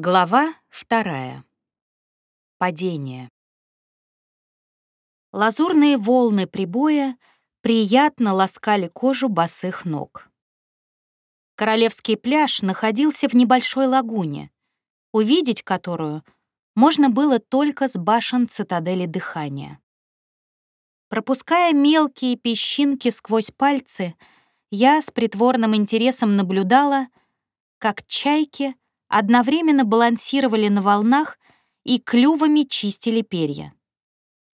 Глава вторая. Падение. Лазурные волны прибоя приятно ласкали кожу босых ног. Королевский пляж находился в небольшой лагуне, увидеть которую можно было только с башен цитадели дыхания. Пропуская мелкие песчинки сквозь пальцы, я с притворным интересом наблюдала, как чайки — одновременно балансировали на волнах и клювами чистили перья.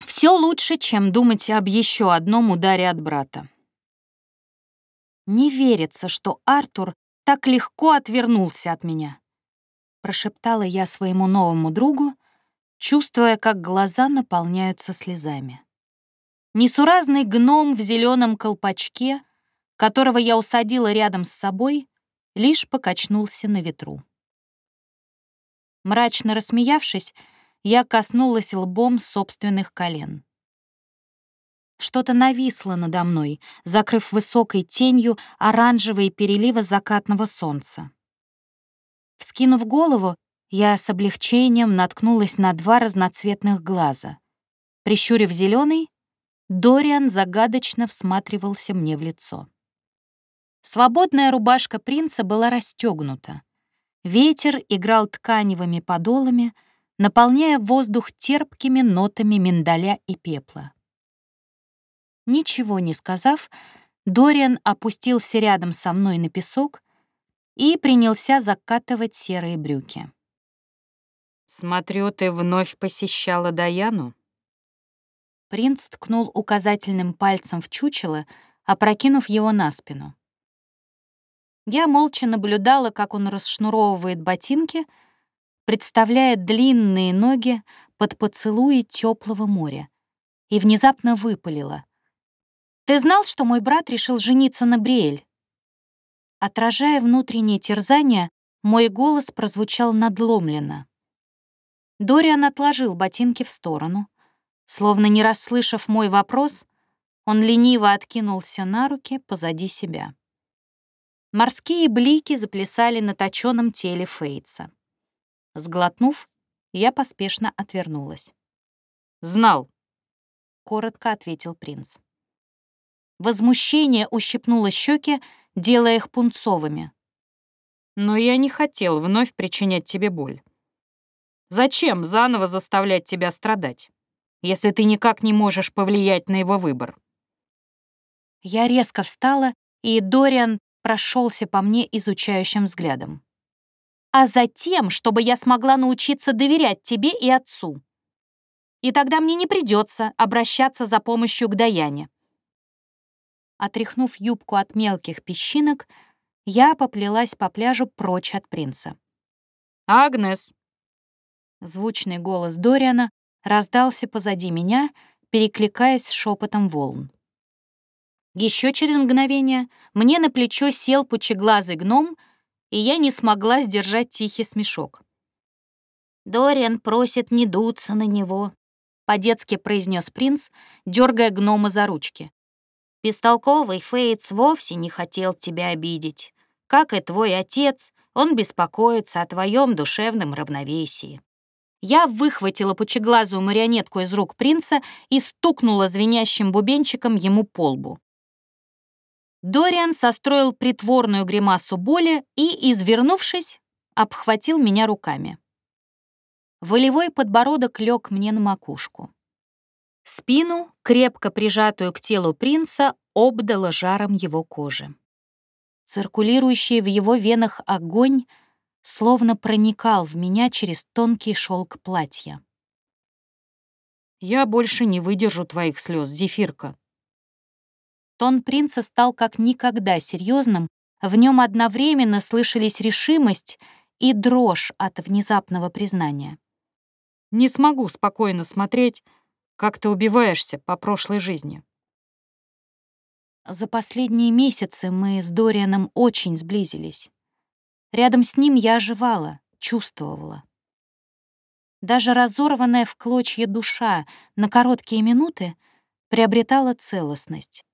Все лучше, чем думать об еще одном ударе от брата. «Не верится, что Артур так легко отвернулся от меня», прошептала я своему новому другу, чувствуя, как глаза наполняются слезами. Несуразный гном в зеленом колпачке, которого я усадила рядом с собой, лишь покачнулся на ветру. Мрачно рассмеявшись, я коснулась лбом собственных колен. Что-то нависло надо мной, закрыв высокой тенью оранжевые переливы закатного солнца. Вскинув голову, я с облегчением наткнулась на два разноцветных глаза. Прищурив зеленый, Дориан загадочно всматривался мне в лицо. Свободная рубашка принца была расстегнута. Ветер играл тканевыми подолами, наполняя воздух терпкими нотами миндаля и пепла. Ничего не сказав, Дориан опустился рядом со мной на песок и принялся закатывать серые брюки. «Смотрю, ты вновь посещала Даяну?» Принц ткнул указательным пальцем в чучело, опрокинув его на спину. Я молча наблюдала, как он расшнуровывает ботинки, представляя длинные ноги под поцелуи теплого моря, и внезапно выпалила. «Ты знал, что мой брат решил жениться на Бриэль?» Отражая внутреннее терзание, мой голос прозвучал надломленно. Дориан отложил ботинки в сторону. Словно не расслышав мой вопрос, он лениво откинулся на руки позади себя. Морские блики заплясали на точёном теле Фейтса. Сглотнув, я поспешно отвернулась. «Знал», — коротко ответил принц. Возмущение ущипнуло щеки, делая их пунцовыми. «Но я не хотел вновь причинять тебе боль. Зачем заново заставлять тебя страдать, если ты никак не можешь повлиять на его выбор?» Я резко встала, и Дориан прошелся по мне изучающим взглядом. «А затем, чтобы я смогла научиться доверять тебе и отцу. И тогда мне не придется обращаться за помощью к Даяне». Отряхнув юбку от мелких песчинок, я поплелась по пляжу прочь от принца. «Агнес!» Звучный голос Дориана раздался позади меня, перекликаясь с шепотом волн. Еще через мгновение мне на плечо сел пучеглазый гном, и я не смогла сдержать тихий смешок. «Дориан просит не дуться на него», — по-детски произнес принц, дергая гнома за ручки. «Бестолковый Фейтс вовсе не хотел тебя обидеть. Как и твой отец, он беспокоится о твоем душевном равновесии». Я выхватила пучеглазую марионетку из рук принца и стукнула звенящим бубенчиком ему по лбу. Дориан состроил притворную гримасу боли и, извернувшись, обхватил меня руками. Волевой подбородок лег мне на макушку. Спину, крепко прижатую к телу принца, обдало жаром его кожи. Циркулирующий в его венах огонь словно проникал в меня через тонкий шелк платья. «Я больше не выдержу твоих слез, Зефирка», Тон принца стал как никогда серьезным, в нем одновременно слышались решимость и дрожь от внезапного признания. «Не смогу спокойно смотреть, как ты убиваешься по прошлой жизни». За последние месяцы мы с Дорианом очень сблизились. Рядом с ним я оживала, чувствовала. Даже разорванная в клочья душа на короткие минуты приобретала целостность.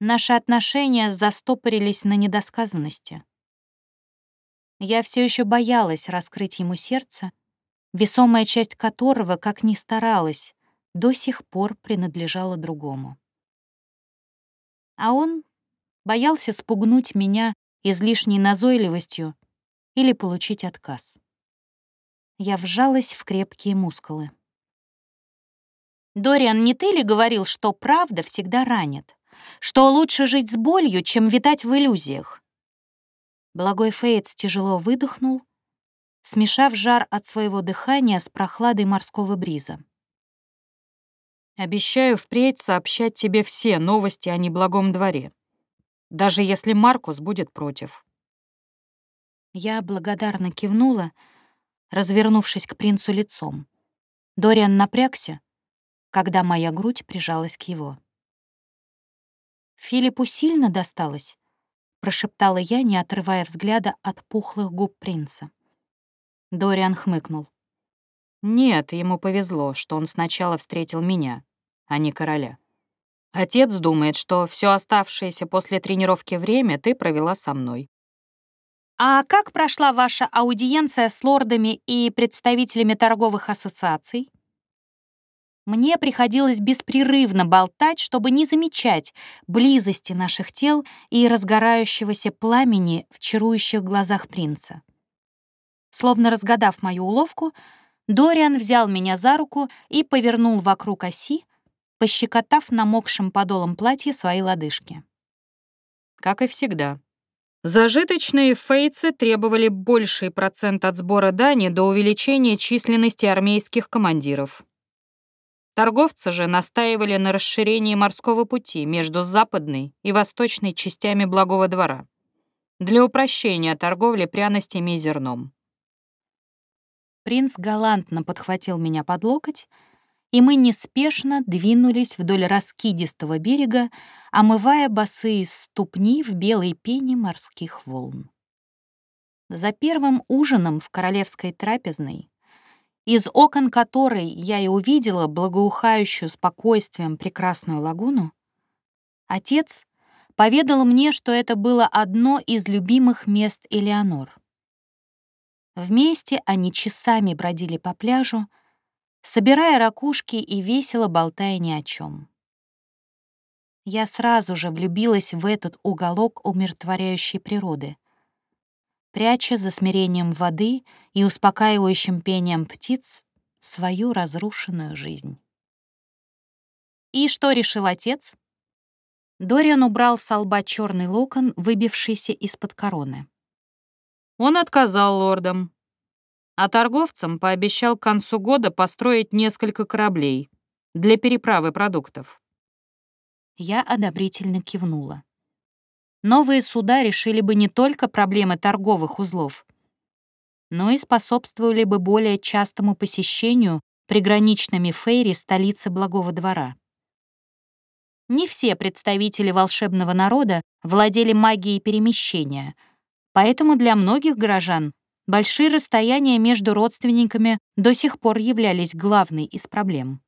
Наши отношения застопорились на недосказанности. Я все еще боялась раскрыть ему сердце, весомая часть которого, как ни старалась, до сих пор принадлежала другому. А он боялся спугнуть меня излишней назойливостью или получить отказ. Я вжалась в крепкие мускулы. «Дориан, не ты ли говорил, что правда всегда ранит? Что лучше жить с болью, чем витать в иллюзиях?» Благой Фейтс тяжело выдохнул, смешав жар от своего дыхания с прохладой морского бриза. «Обещаю впредь сообщать тебе все новости о неблагом дворе, даже если Маркус будет против». Я благодарно кивнула, развернувшись к принцу лицом. Дориан напрягся, когда моя грудь прижалась к его. «Филиппу сильно досталось?» — прошептала я, не отрывая взгляда от пухлых губ принца. Дориан хмыкнул. «Нет, ему повезло, что он сначала встретил меня, а не короля. Отец думает, что все оставшееся после тренировки время ты провела со мной. А как прошла ваша аудиенция с лордами и представителями торговых ассоциаций? Мне приходилось беспрерывно болтать, чтобы не замечать близости наших тел и разгорающегося пламени в чарующих глазах принца. Словно разгадав мою уловку, Дориан взял меня за руку и повернул вокруг оси, пощекотав намокшим подолом платья свои лодыжки. Как и всегда, Зажиточные фейцы требовали больший процент от сбора дани до увеличения численности армейских командиров. Торговцы же настаивали на расширении морского пути между западной и восточной частями Благого двора для упрощения торговли пряностями и зерном. Принц галантно подхватил меня под локоть и мы неспешно двинулись вдоль раскидистого берега, омывая босые ступни в белой пене морских волн. За первым ужином в королевской трапезной, из окон которой я и увидела благоухающую спокойствием прекрасную лагуну, отец поведал мне, что это было одно из любимых мест Элеонор. Вместе они часами бродили по пляжу, собирая ракушки и весело болтая ни о чем. Я сразу же влюбилась в этот уголок умиротворяющей природы, пряча за смирением воды и успокаивающим пением птиц свою разрушенную жизнь. И что решил отец? Дориан убрал с лба черный локон, выбившийся из-под короны. Он отказал лордам, а торговцам пообещал к концу года построить несколько кораблей для переправы продуктов. Я одобрительно кивнула. Новые суда решили бы не только проблемы торговых узлов, но и способствовали бы более частому посещению приграничными фейри столицы Благого двора. Не все представители волшебного народа владели магией перемещения, поэтому для многих горожан Большие расстояния между родственниками до сих пор являлись главной из проблем.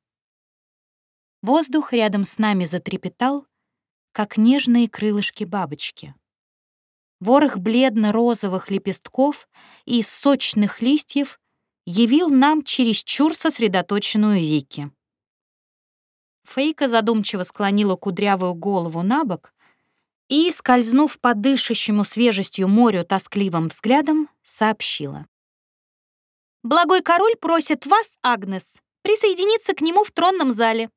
Воздух рядом с нами затрепетал, как нежные крылышки бабочки. Ворох бледно-розовых лепестков и сочных листьев явил нам чересчур сосредоточенную Вики. Фейка задумчиво склонила кудрявую голову на бок и, скользнув по дышащему свежестью морю тоскливым взглядом, сообщила. «Благой король просит вас, Агнес, присоединиться к нему в тронном зале».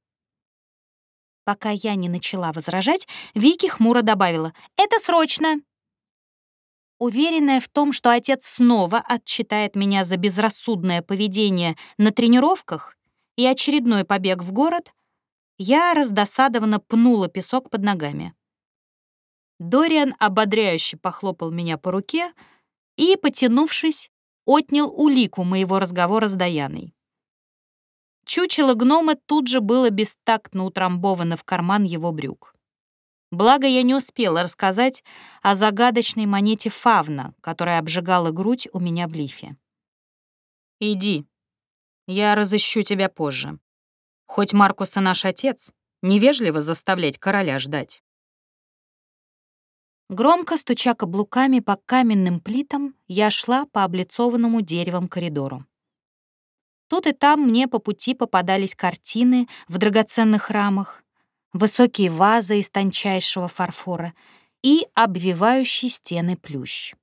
Пока я не начала возражать, Вики хмуро добавила «Это срочно!» Уверенная в том, что отец снова отчитает меня за безрассудное поведение на тренировках и очередной побег в город, я раздосадованно пнула песок под ногами. Дориан ободряюще похлопал меня по руке и, потянувшись, отнял улику моего разговора с Даяной. Чучело гнома тут же было бестактно утрамбовано в карман его брюк. Благо, я не успела рассказать о загадочной монете фавна, которая обжигала грудь у меня в лифе. «Иди, я разыщу тебя позже. Хоть Маркус и наш отец, невежливо заставлять короля ждать». Громко стуча каблуками по каменным плитам, я шла по облицованному деревом коридору. Тут и там мне по пути попадались картины в драгоценных рамах, высокие вазы из тончайшего фарфора и обвивающий стены плющ.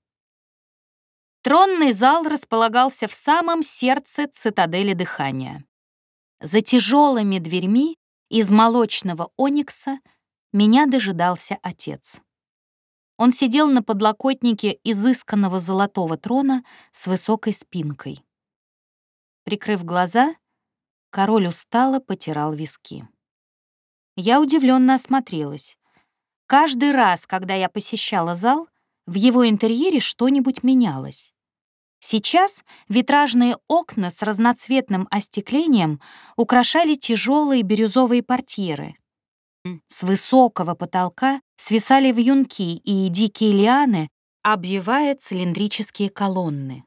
Тронный зал располагался в самом сердце цитадели дыхания. За тяжелыми дверьми из молочного оникса меня дожидался отец. Он сидел на подлокотнике изысканного золотого трона с высокой спинкой. Прикрыв глаза, король устало потирал виски. Я удивленно осмотрелась. Каждый раз, когда я посещала зал, в его интерьере что-нибудь менялось. Сейчас витражные окна с разноцветным остеклением украшали тяжелые бирюзовые портьеры. С высокого потолка свисали вьюнки и дикие лианы, обвивая цилиндрические колонны.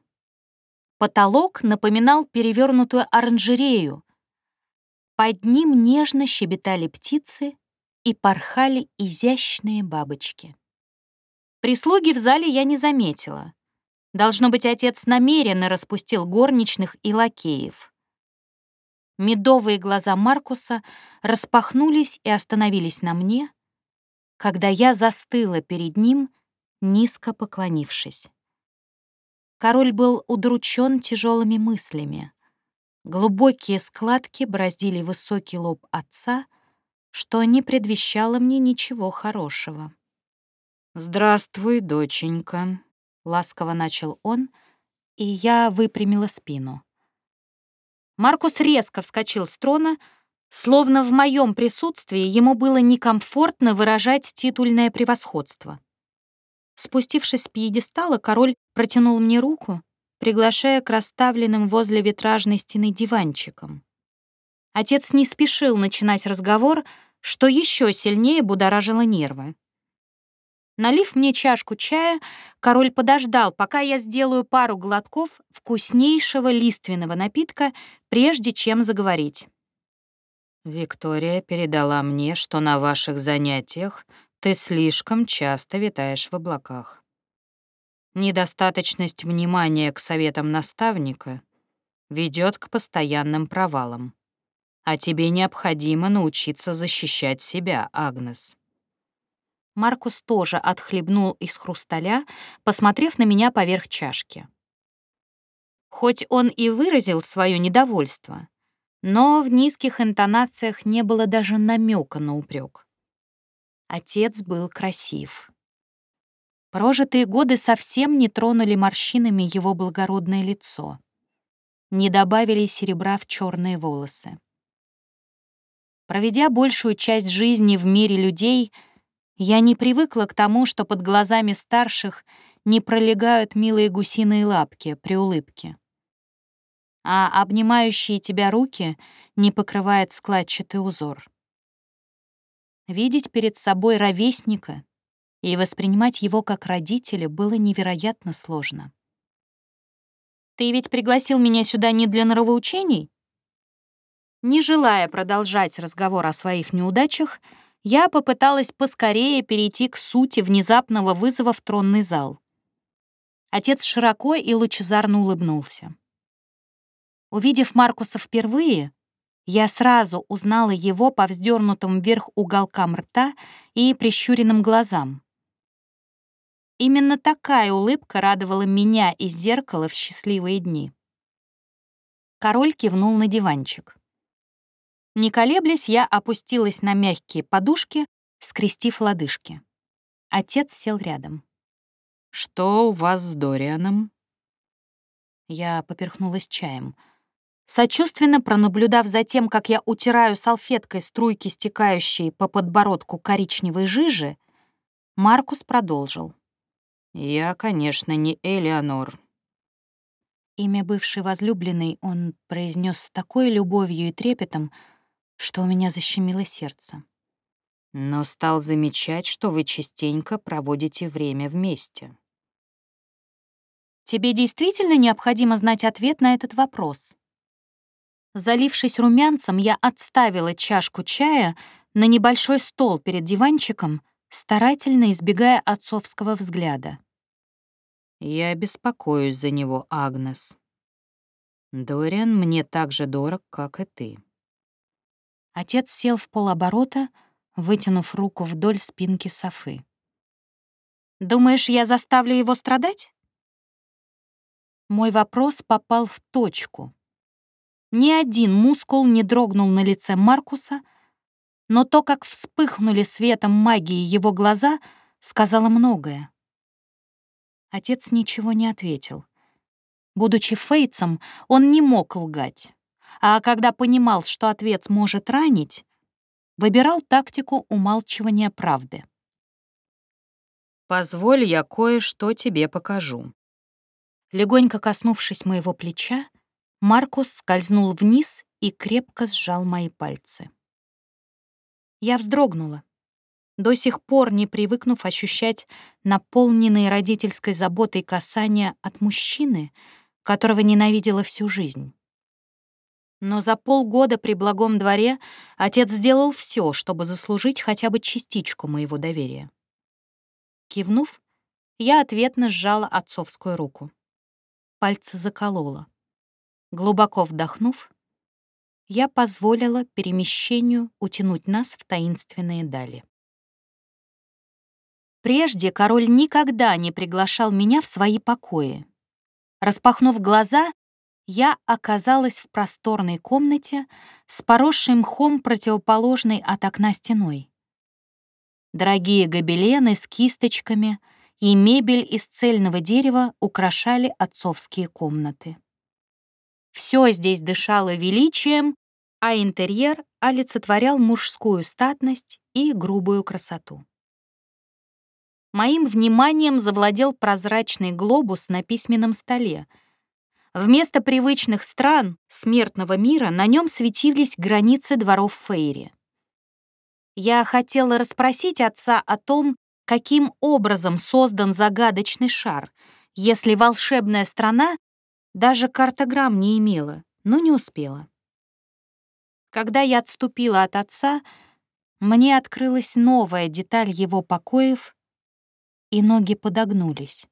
Потолок напоминал перевернутую оранжерею. Под ним нежно щебетали птицы и порхали изящные бабочки. Прислуги в зале я не заметила. Должно быть, отец намеренно распустил горничных и лакеев. Медовые глаза Маркуса распахнулись и остановились на мне, когда я застыла перед ним, низко поклонившись. Король был удручен тяжелыми мыслями. Глубокие складки бороздили высокий лоб отца, что не предвещало мне ничего хорошего. «Здравствуй, доченька», — ласково начал он, и я выпрямила спину. Маркус резко вскочил с трона, словно в моем присутствии ему было некомфортно выражать титульное превосходство. Спустившись с пьедестала, король протянул мне руку, приглашая к расставленным возле витражной стены диванчикам. Отец не спешил начинать разговор, что еще сильнее будоражило нервы. Налив мне чашку чая, король подождал, пока я сделаю пару глотков вкуснейшего лиственного напитка, прежде чем заговорить. «Виктория передала мне, что на ваших занятиях ты слишком часто витаешь в облаках. Недостаточность внимания к советам наставника ведет к постоянным провалам. А тебе необходимо научиться защищать себя, Агнес». Маркус тоже отхлебнул из хрусталя, посмотрев на меня поверх чашки. Хоть он и выразил свое недовольство, но в низких интонациях не было даже намека на упрек. Отец был красив. Прожитые годы совсем не тронули морщинами его благородное лицо, не добавили серебра в черные волосы. Проведя большую часть жизни в мире людей — я не привыкла к тому, что под глазами старших не пролегают милые гусиные лапки при улыбке. А обнимающие тебя руки не покрывает складчатый узор. Видеть перед собой ровесника и воспринимать его как родителя было невероятно сложно. «Ты ведь пригласил меня сюда не для нравоучений?» Не желая продолжать разговор о своих неудачах, я попыталась поскорее перейти к сути внезапного вызова в тронный зал. Отец широко и лучезарно улыбнулся. Увидев Маркуса впервые, я сразу узнала его по вздернутым вверх уголкам рта и прищуренным глазам. Именно такая улыбка радовала меня из зеркала в счастливые дни. Король кивнул на диванчик. Не колеблясь, я опустилась на мягкие подушки, скрестив лодыжки. Отец сел рядом. «Что у вас с Дорианом?» Я поперхнулась чаем. Сочувственно пронаблюдав за тем, как я утираю салфеткой струйки, стекающие по подбородку коричневой жижи, Маркус продолжил. «Я, конечно, не Элеонор». Имя бывшей возлюбленной он произнес с такой любовью и трепетом, что у меня защемило сердце. Но стал замечать, что вы частенько проводите время вместе. Тебе действительно необходимо знать ответ на этот вопрос? Залившись румянцем, я отставила чашку чая на небольшой стол перед диванчиком, старательно избегая отцовского взгляда. «Я беспокоюсь за него, Агнес. Дориан мне так же дорог, как и ты». Отец сел в полоборота, вытянув руку вдоль спинки Софы. «Думаешь, я заставлю его страдать?» Мой вопрос попал в точку. Ни один мускул не дрогнул на лице Маркуса, но то, как вспыхнули светом магии его глаза, сказала многое. Отец ничего не ответил. Будучи фейцем, он не мог лгать. А когда понимал, что ответ может ранить, выбирал тактику умалчивания правды. «Позволь, я кое-что тебе покажу». Легонько коснувшись моего плеча, Маркус скользнул вниз и крепко сжал мои пальцы. Я вздрогнула, до сих пор не привыкнув ощущать наполненные родительской заботой касания от мужчины, которого ненавидела всю жизнь. Но за полгода при благом дворе отец сделал все, чтобы заслужить хотя бы частичку моего доверия. Кивнув, я ответно сжала отцовскую руку. Пальцы заколола. Глубоко вдохнув, я позволила перемещению утянуть нас в таинственные дали. Прежде король никогда не приглашал меня в свои покои. Распахнув глаза, я оказалась в просторной комнате с поросшей мхом противоположной от окна стеной. Дорогие гобелены с кисточками и мебель из цельного дерева украшали отцовские комнаты. Все здесь дышало величием, а интерьер олицетворял мужскую статность и грубую красоту. Моим вниманием завладел прозрачный глобус на письменном столе. Вместо привычных стран смертного мира на нем светились границы дворов Фейри. Я хотела расспросить отца о том, каким образом создан загадочный шар, если волшебная страна даже картограмм не имела, но не успела. Когда я отступила от отца, мне открылась новая деталь его покоев, и ноги подогнулись.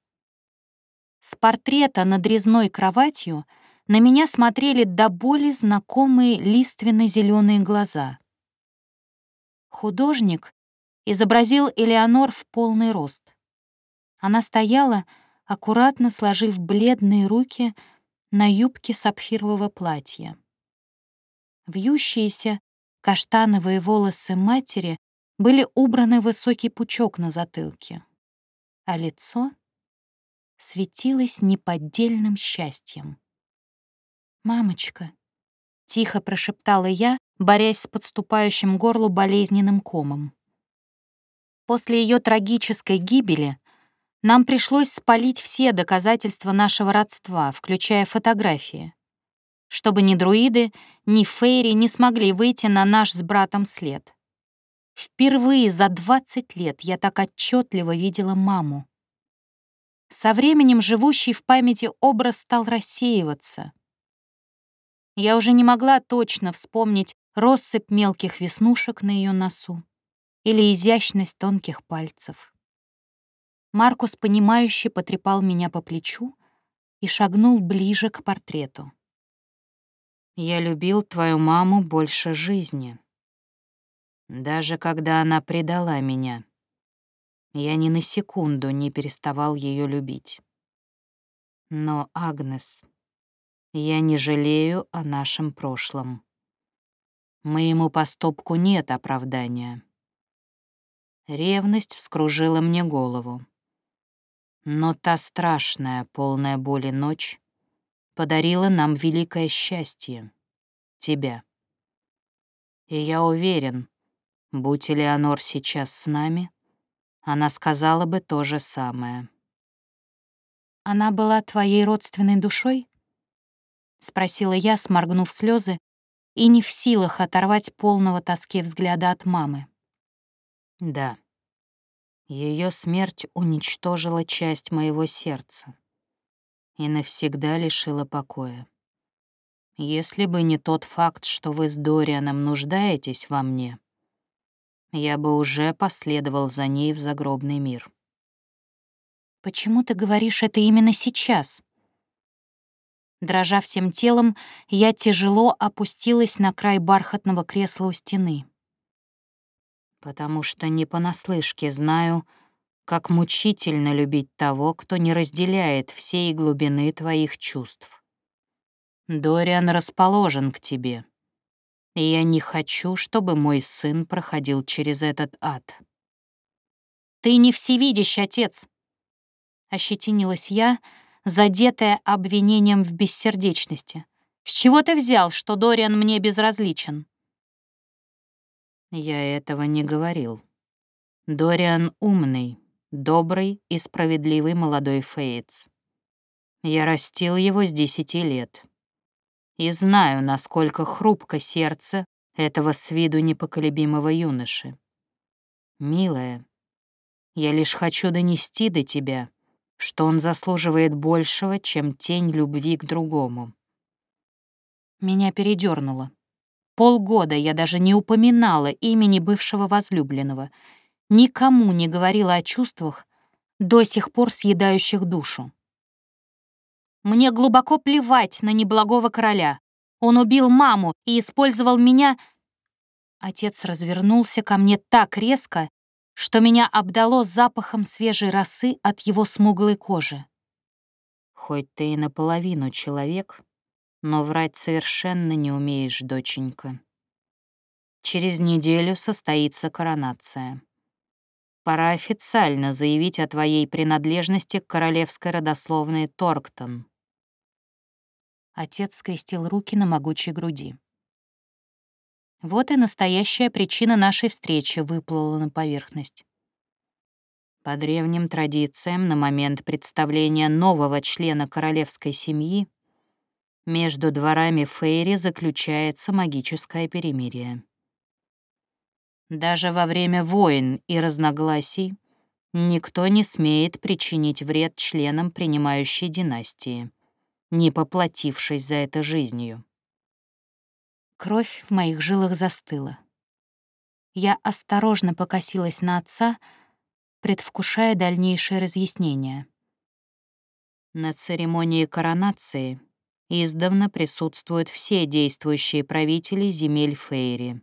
С портрета над резной кроватью на меня смотрели до боли знакомые лиственно-зеленые глаза. Художник изобразил Элеонор в полный рост. Она стояла, аккуратно сложив бледные руки на юбке сапфирового платья. Вьющиеся каштановые волосы матери были убраны в высокий пучок на затылке, а лицо светилось неподдельным счастьем. «Мамочка», — тихо прошептала я, борясь с подступающим горлу болезненным комом. После ее трагической гибели нам пришлось спалить все доказательства нашего родства, включая фотографии, чтобы ни друиды, ни фейри не смогли выйти на наш с братом след. Впервые за 20 лет я так отчетливо видела маму. Со временем живущий в памяти образ стал рассеиваться. Я уже не могла точно вспомнить россыпь мелких веснушек на ее носу или изящность тонких пальцев. Маркус, понимающе потрепал меня по плечу и шагнул ближе к портрету. «Я любил твою маму больше жизни. Даже когда она предала меня, я ни на секунду не переставал ее любить. Но, Агнес, я не жалею о нашем прошлом. Моему поступку нет оправдания. Ревность вскружила мне голову. Но та страшная, полная боли ночь подарила нам великое счастье — тебя. И я уверен, будь Элеонор сейчас с нами, она сказала бы то же самое. «Она была твоей родственной душой?» — спросила я, сморгнув слезы, и не в силах оторвать полного тоски взгляда от мамы. «Да», ее смерть уничтожила часть моего сердца и навсегда лишила покоя. Если бы не тот факт, что вы с Дорианом нуждаетесь во мне, я бы уже последовал за ней в загробный мир. «Почему ты говоришь это именно сейчас?» Дрожа всем телом, я тяжело опустилась на край бархатного кресла у стены. «Потому что не понаслышке знаю, как мучительно любить того, кто не разделяет всей глубины твоих чувств. Дориан расположен к тебе, и я не хочу, чтобы мой сын проходил через этот ад». «Ты не всевидящ, отец!» — ощетинилась я, — задетая обвинением в бессердечности. «С чего ты взял, что Дориан мне безразличен?» «Я этого не говорил. Дориан умный, добрый и справедливый молодой Фейтс. Я растил его с десяти лет. И знаю, насколько хрупко сердце этого с виду непоколебимого юноши. Милая, я лишь хочу донести до тебя, что он заслуживает большего, чем тень любви к другому. Меня передернуло. Полгода я даже не упоминала имени бывшего возлюбленного, никому не говорила о чувствах, до сих пор съедающих душу. Мне глубоко плевать на неблагого короля. Он убил маму и использовал меня... Отец развернулся ко мне так резко, что меня обдало запахом свежей росы от его смуглой кожи. «Хоть ты и наполовину человек, но врать совершенно не умеешь, доченька. Через неделю состоится коронация. Пора официально заявить о твоей принадлежности к королевской родословной Торктон». Отец скрестил руки на могучей груди. Вот и настоящая причина нашей встречи выплыла на поверхность. По древним традициям, на момент представления нового члена королевской семьи между дворами Фейри заключается магическое перемирие. Даже во время войн и разногласий никто не смеет причинить вред членам принимающей династии, не поплатившись за это жизнью. Кровь в моих жилах застыла. Я осторожно покосилась на отца, предвкушая дальнейшее разъяснение. На церемонии коронации издавна присутствуют все действующие правители земель Фейри.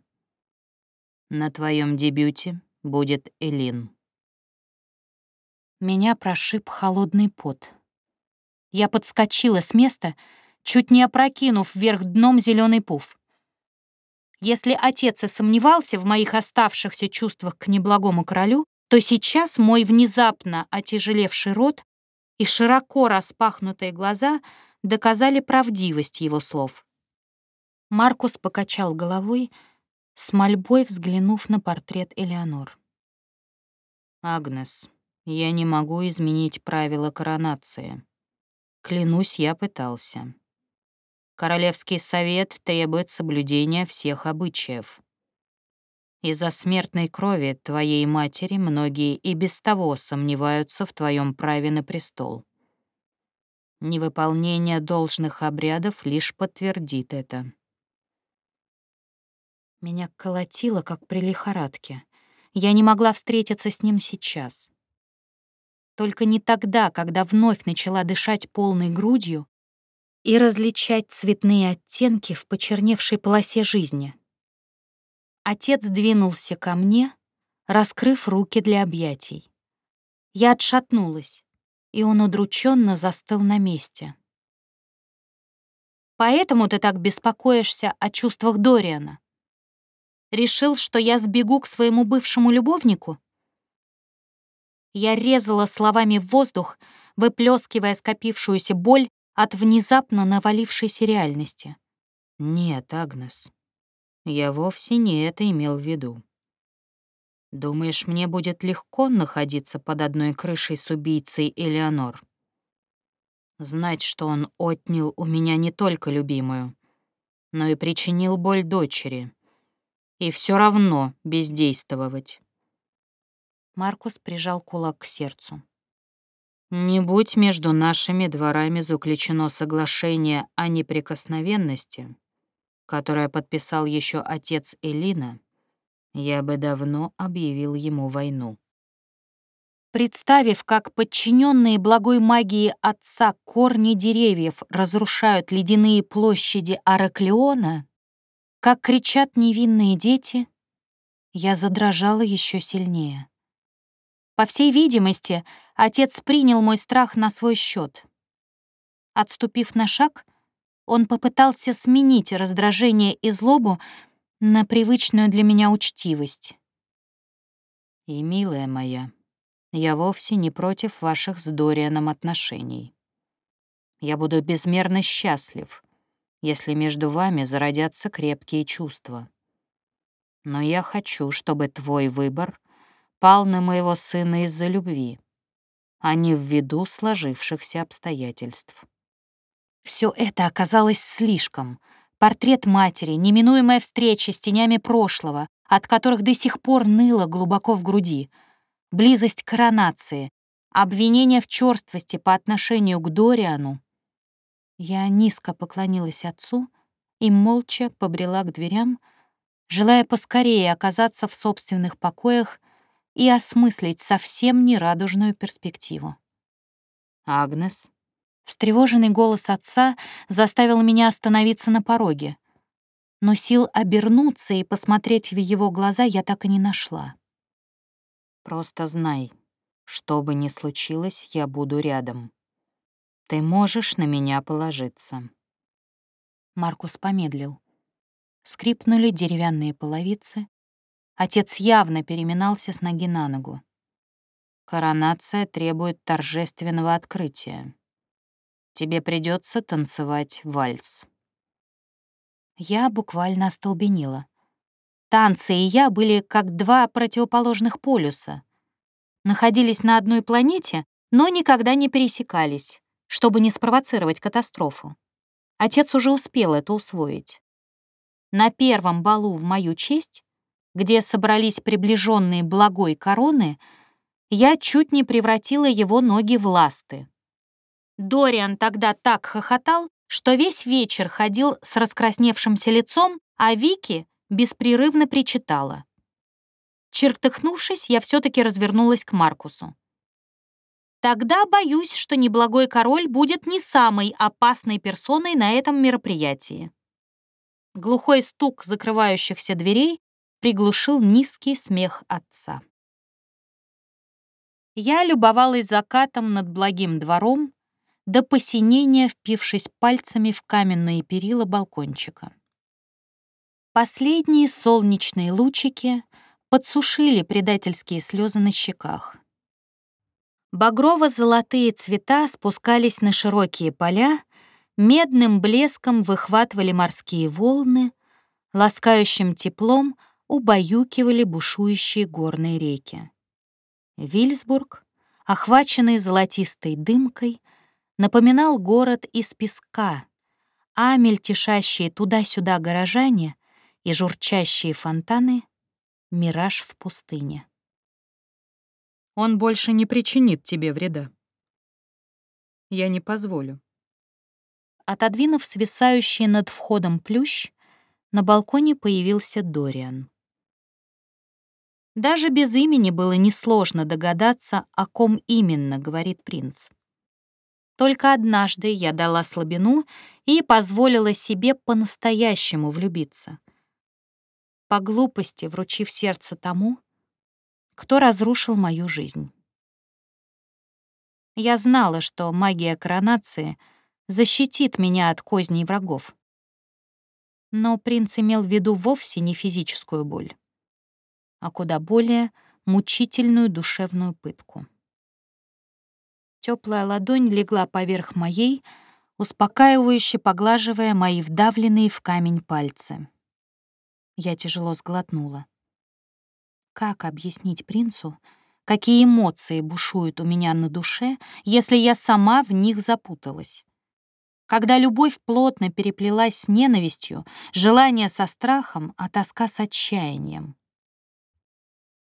На твоем дебюте будет Элин. Меня прошиб холодный пот. Я подскочила с места, чуть не опрокинув вверх дном зеленый пуф. Если отец и сомневался в моих оставшихся чувствах к неблагому королю, то сейчас мой внезапно отяжелевший рот и широко распахнутые глаза доказали правдивость его слов. Маркус покачал головой, с мольбой взглянув на портрет Элеонор. «Агнес, я не могу изменить правила коронации. Клянусь, я пытался. Королевский совет требует соблюдения всех обычаев. Из-за смертной крови твоей матери многие и без того сомневаются в твоем праве на престол. Невыполнение должных обрядов лишь подтвердит это. Меня колотило, как при лихорадке. Я не могла встретиться с ним сейчас. Только не тогда, когда вновь начала дышать полной грудью и различать цветные оттенки в почерневшей полосе жизни. Отец двинулся ко мне, раскрыв руки для объятий. Я отшатнулась, и он удрученно застыл на месте. «Поэтому ты так беспокоишься о чувствах Дориана? Решил, что я сбегу к своему бывшему любовнику?» Я резала словами в воздух, выплескивая скопившуюся боль от внезапно навалившейся реальности. «Нет, Агнес, я вовсе не это имел в виду. Думаешь, мне будет легко находиться под одной крышей с убийцей Элеонор? Знать, что он отнял у меня не только любимую, но и причинил боль дочери. И все равно бездействовать». Маркус прижал кулак к сердцу. Не будь между нашими дворами заключено соглашение о неприкосновенности, которое подписал еще отец Элина, я бы давно объявил ему войну. Представив, как подчиненные благой магии отца корни деревьев разрушают ледяные площади Араклеона, как кричат невинные дети, я задрожала еще сильнее. По всей видимости, отец принял мой страх на свой счет. Отступив на шаг, он попытался сменить раздражение и злобу на привычную для меня учтивость. «И, милая моя, я вовсе не против ваших с Дорианом отношений. Я буду безмерно счастлив, если между вами зародятся крепкие чувства. Но я хочу, чтобы твой выбор пал на моего сына из-за любви, а не ввиду сложившихся обстоятельств. Все это оказалось слишком. Портрет матери, неминуемая встреча с тенями прошлого, от которых до сих пор ныло глубоко в груди — близость коронации, обвинение в черствости по отношению к Дориану. Я низко поклонилась отцу и молча побрела к дверям, желая поскорее оказаться в собственных покоях и осмыслить совсем нерадужную перспективу. «Агнес?» Встревоженный голос отца заставил меня остановиться на пороге, но сил обернуться и посмотреть в его глаза я так и не нашла. Просто знай, что бы ни случилось, я буду рядом. Ты можешь на меня положиться». Маркус помедлил. Скрипнули деревянные половицы. Отец явно переминался с ноги на ногу. «Коронация требует торжественного открытия. Тебе придется танцевать вальс». Я буквально остолбенела. Танцы и я были как два противоположных полюса. Находились на одной планете, но никогда не пересекались, чтобы не спровоцировать катастрофу. Отец уже успел это усвоить. На первом балу в мою честь, где собрались приближенные благой короны, я чуть не превратила его ноги в ласты. Дориан тогда так хохотал, что весь вечер ходил с раскрасневшимся лицом, а Вики беспрерывно причитала. Чертыхнувшись, я все-таки развернулась к Маркусу. Тогда боюсь, что неблагой король будет не самой опасной персоной на этом мероприятии. Глухой стук закрывающихся дверей приглушил низкий смех отца. Я любовалась закатом над благим двором, до посинения впившись пальцами в каменные перила балкончика. Последние солнечные лучики подсушили предательские слезы на щеках. Багрово-золотые цвета спускались на широкие поля, медным блеском выхватывали морские волны, ласкающим теплом убаюкивали бушующие горные реки. Вильсбург, охваченный золотистой дымкой, напоминал город из песка, а мельтешащие туда-сюда горожане и журчащие фонтаны — мираж в пустыне. Он больше не причинит тебе вреда. Я не позволю. Отодвинув свисающий над входом плющ, на балконе появился Дориан. Даже без имени было несложно догадаться, о ком именно говорит принц. Только однажды я дала слабину и позволила себе по-настоящему влюбиться — по глупости вручив сердце тому, кто разрушил мою жизнь. Я знала, что магия коронации защитит меня от козней врагов. Но принц имел в виду вовсе не физическую боль, а куда более мучительную душевную пытку. Теплая ладонь легла поверх моей, успокаивающе поглаживая мои вдавленные в камень пальцы. Я тяжело сглотнула. Как объяснить принцу, какие эмоции бушуют у меня на душе, если я сама в них запуталась? Когда любовь плотно переплелась с ненавистью, желание со страхом, а тоска с отчаянием.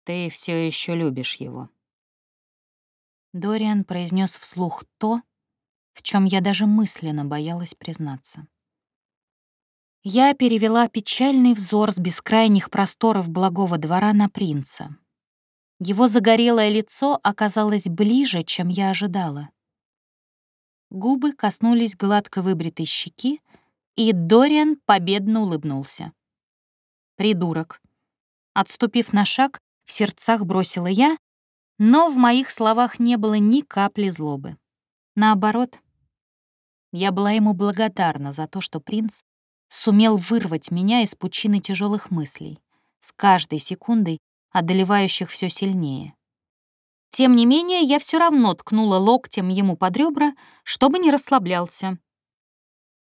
«Ты все еще любишь его», Дориан произнес вслух то, в чем я даже мысленно боялась признаться. Я перевела печальный взор с бескрайних просторов благого двора на принца. Его загорелое лицо оказалось ближе, чем я ожидала. Губы коснулись гладко выбритой щеки, и Дориан победно улыбнулся. «Придурок!» Отступив на шаг, в сердцах бросила я, но в моих словах не было ни капли злобы. Наоборот, я была ему благодарна за то, что принц сумел вырвать меня из пучины тяжелых мыслей, с каждой секундой одолевающих все сильнее. Тем не менее, я все равно ткнула локтем ему под ребра, чтобы не расслаблялся.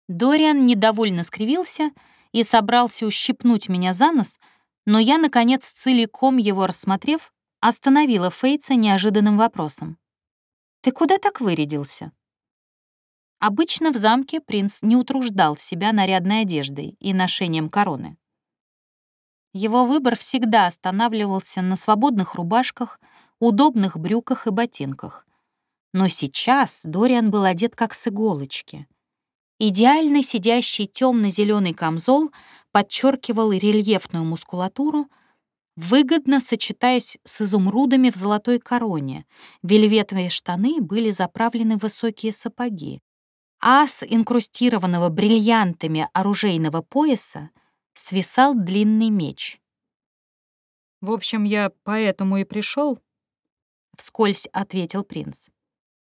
Дориан недовольно скривился и собрался ущипнуть меня за нос, но я, наконец, целиком его рассмотрев, остановила Фейтса неожиданным вопросом. «Ты куда так вырядился?» Обычно в замке принц не утруждал себя нарядной одеждой и ношением короны. Его выбор всегда останавливался на свободных рубашках, удобных брюках и ботинках. Но сейчас Дориан был одет как с иголочки. Идеально сидящий темно-зеленый камзол подчеркивал рельефную мускулатуру, выгодно сочетаясь с изумрудами в золотой короне. Вельветовые штаны были заправлены в высокие сапоги, а с инкрустированного бриллиантами оружейного пояса свисал длинный меч. «В общем, я поэтому и пришел, вскользь ответил принц.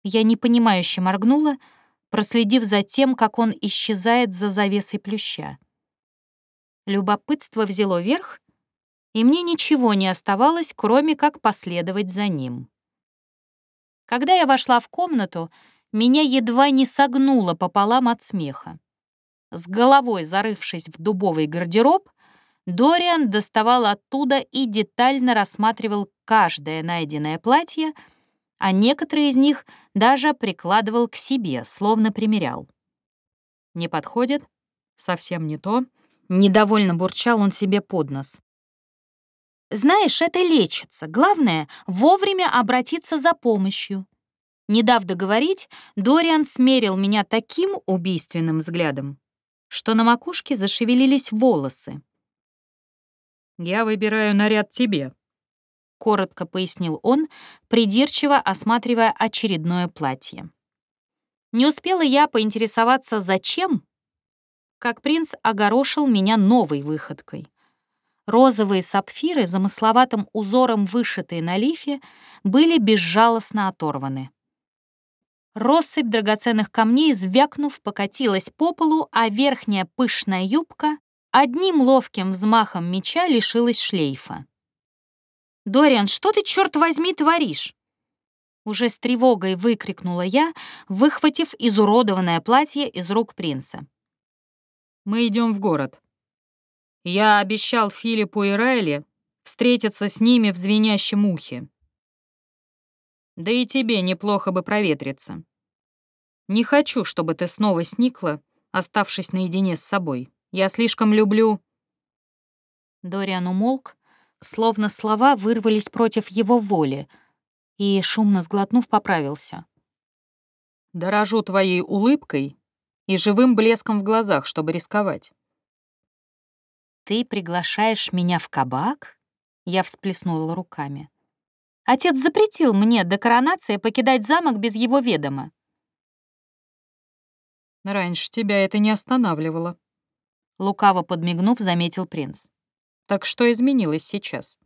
Я непонимающе моргнула, проследив за тем, как он исчезает за завесой плюща. Любопытство взяло верх, и мне ничего не оставалось, кроме как последовать за ним. Когда я вошла в комнату, меня едва не согнуло пополам от смеха. С головой зарывшись в дубовый гардероб, Дориан доставал оттуда и детально рассматривал каждое найденное платье, а некоторые из них даже прикладывал к себе, словно примерял. «Не подходит? Совсем не то?» Недовольно бурчал он себе под нос. «Знаешь, это лечится. Главное — вовремя обратиться за помощью. Не дав договорить, Дориан смерил меня таким убийственным взглядом, что на макушке зашевелились волосы. «Я выбираю наряд тебе», — коротко пояснил он, придирчиво осматривая очередное платье. Не успела я поинтересоваться, зачем, как принц огорошил меня новой выходкой. Розовые сапфиры, замысловатым узором вышитые на лифе, были безжалостно оторваны. Россыпь драгоценных камней, звякнув, покатилась по полу, а верхняя пышная юбка одним ловким взмахом меча лишилась шлейфа. «Дориан, что ты, черт возьми, творишь?» Уже с тревогой выкрикнула я, выхватив изуродованное платье из рук принца. «Мы идем в город. Я обещал Филиппу и Райли встретиться с ними в звенящем ухе. Да и тебе неплохо бы проветриться. Не хочу, чтобы ты снова сникла, оставшись наедине с собой. Я слишком люблю...» Дориан умолк, словно слова вырвались против его воли, и, шумно сглотнув, поправился. «Дорожу твоей улыбкой и живым блеском в глазах, чтобы рисковать». «Ты приглашаешь меня в кабак?» Я всплеснула руками. Отец запретил мне до коронации покидать замок без его ведома. Раньше тебя это не останавливало. Лукаво подмигнув, заметил принц. Так что изменилось сейчас?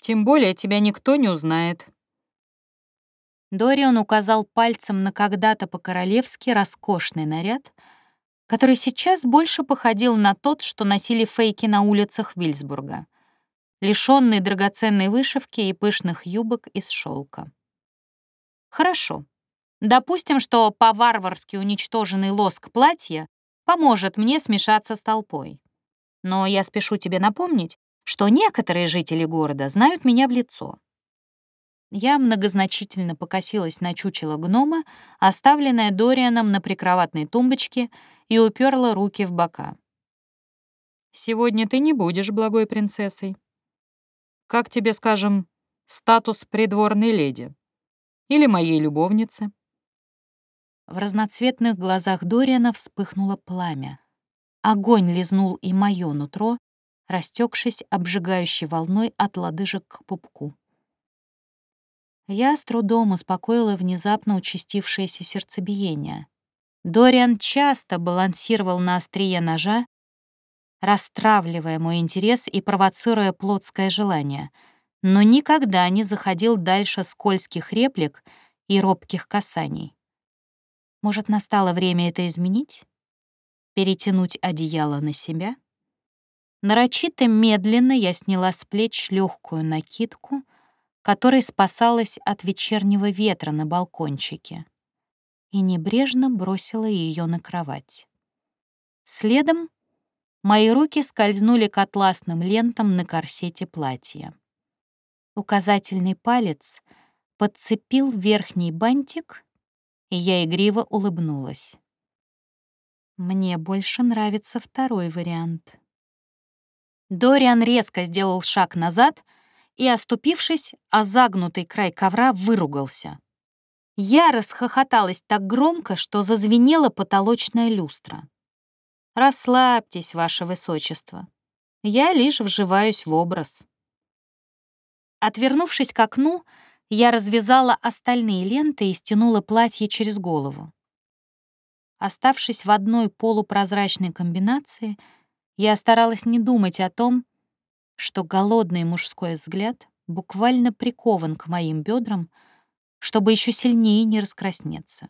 Тем более тебя никто не узнает. Дориан указал пальцем на когда-то по-королевски роскошный наряд, который сейчас больше походил на тот, что носили фейки на улицах Вильсбурга лишённый драгоценной вышивки и пышных юбок из шелка. Хорошо. Допустим, что по-варварски уничтоженный лоск платья поможет мне смешаться с толпой. Но я спешу тебе напомнить, что некоторые жители города знают меня в лицо. Я многозначительно покосилась на чучело гнома, оставленное Дорианом на прикроватной тумбочке, и уперла руки в бока. «Сегодня ты не будешь благой принцессой», как тебе, скажем, статус придворной леди? Или моей любовницы?» В разноцветных глазах Дориана вспыхнуло пламя. Огонь лизнул и моё нутро, растекшись обжигающей волной от лодыжек к пупку. Я с трудом успокоила внезапно участившееся сердцебиение. Дориан часто балансировал на острие ножа, расстравливая мой интерес и провоцируя плотское желание, но никогда не заходил дальше скользких реплик и робких касаний. Может, настало время это изменить? Перетянуть одеяло на себя? Нарочито медленно я сняла с плеч легкую накидку, которой спасалась от вечернего ветра на балкончике, и небрежно бросила ее на кровать. Следом Мои руки скользнули к атласным лентам на корсете платья. Указательный палец подцепил верхний бантик, и я игриво улыбнулась. Мне больше нравится второй вариант. Дориан резко сделал шаг назад и, оступившись, о загнутый край ковра выругался. Я расхохоталась так громко, что зазвенела потолочная люстра. Расслабьтесь, ваше высочество. Я лишь вживаюсь в образ. Отвернувшись к окну, я развязала остальные ленты и стянула платье через голову. Оставшись в одной полупрозрачной комбинации, я старалась не думать о том, что голодный мужской взгляд буквально прикован к моим бедрам, чтобы еще сильнее не раскраснеться.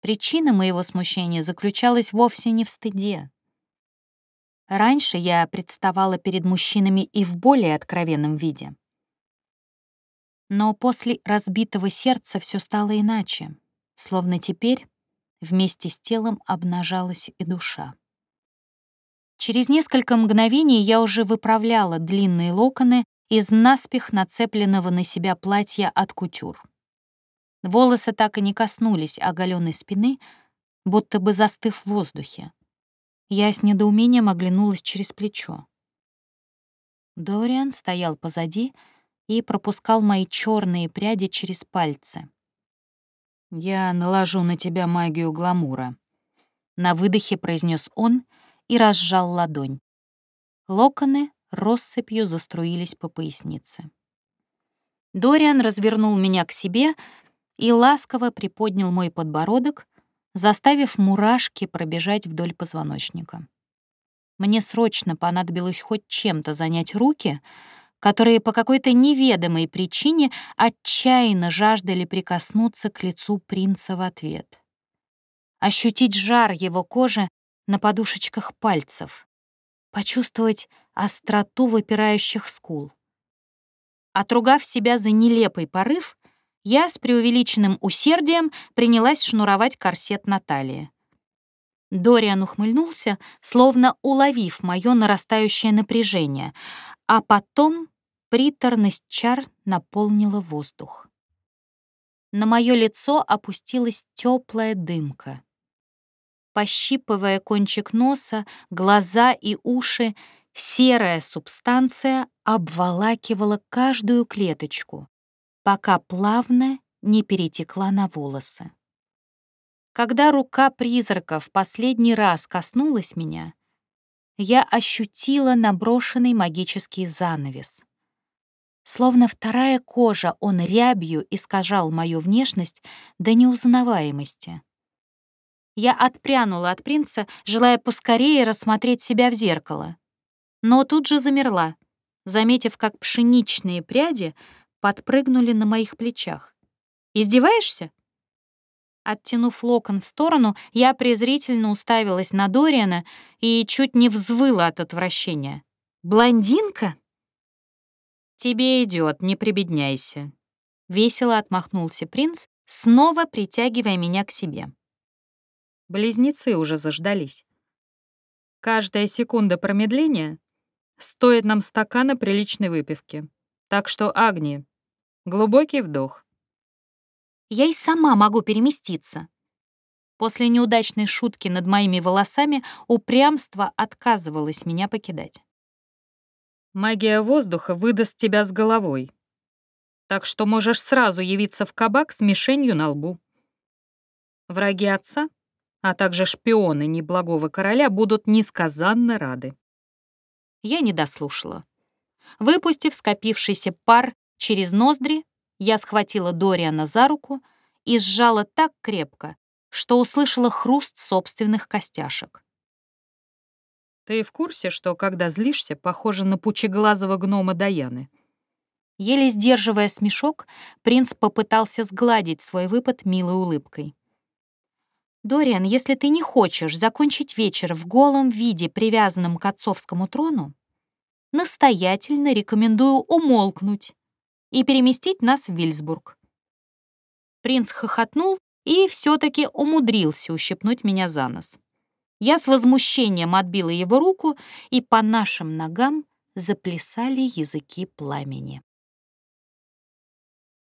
Причина моего смущения заключалась вовсе не в стыде. Раньше я представала перед мужчинами и в более откровенном виде. Но после разбитого сердца все стало иначе, словно теперь вместе с телом обнажалась и душа. Через несколько мгновений я уже выправляла длинные локоны из наспех нацепленного на себя платья от кутюр. Волосы так и не коснулись оголенной спины, будто бы застыв в воздухе. Я с недоумением оглянулась через плечо. Дориан стоял позади и пропускал мои черные пряди через пальцы. «Я наложу на тебя магию гламура», — на выдохе произнес он и разжал ладонь. Локоны россыпью заструились по пояснице. Дориан развернул меня к себе — и ласково приподнял мой подбородок, заставив мурашки пробежать вдоль позвоночника. Мне срочно понадобилось хоть чем-то занять руки, которые по какой-то неведомой причине отчаянно жаждали прикоснуться к лицу принца в ответ. Ощутить жар его кожи на подушечках пальцев, почувствовать остроту выпирающих скул. Отругав себя за нелепый порыв, я с преувеличенным усердием принялась шнуровать корсет Натальи. Дориан ухмыльнулся, словно уловив мое нарастающее напряжение, а потом приторность чар наполнила воздух. На мое лицо опустилась теплая дымка. Пощипывая кончик носа, глаза и уши, серая субстанция обволакивала каждую клеточку, пока плавно не перетекла на волосы. Когда рука призрака в последний раз коснулась меня, я ощутила наброшенный магический занавес. Словно вторая кожа, он рябью искажал мою внешность до неузнаваемости. Я отпрянула от принца, желая поскорее рассмотреть себя в зеркало. Но тут же замерла, заметив, как пшеничные пряди подпрыгнули на моих плечах. «Издеваешься?» Оттянув локон в сторону, я презрительно уставилась на Дориана и чуть не взвыла от отвращения. «Блондинка?» «Тебе идет, не прибедняйся», — весело отмахнулся принц, снова притягивая меня к себе. Близнецы уже заждались. Каждая секунда промедления стоит нам стакана приличной выпивки. Так что, Агни, глубокий вдох. Я и сама могу переместиться. После неудачной шутки над моими волосами упрямство отказывалось меня покидать. Магия воздуха выдаст тебя с головой. Так что можешь сразу явиться в кабак с мишенью на лбу. Враги отца а также шпионы неблагого короля будут несказанно рады. Я не дослушала. Выпустив скопившийся пар через ноздри, я схватила Дориана за руку и сжала так крепко, что услышала хруст собственных костяшек. «Ты в курсе, что, когда злишься, похоже на пучеглазого гнома Даяны?» Еле сдерживая смешок, принц попытался сгладить свой выпад милой улыбкой. «Дориан, если ты не хочешь закончить вечер в голом виде, привязанном к отцовскому трону, настоятельно рекомендую умолкнуть и переместить нас в Вильсбург». Принц хохотнул и все-таки умудрился ущипнуть меня за нос. Я с возмущением отбила его руку, и по нашим ногам заплясали языки пламени.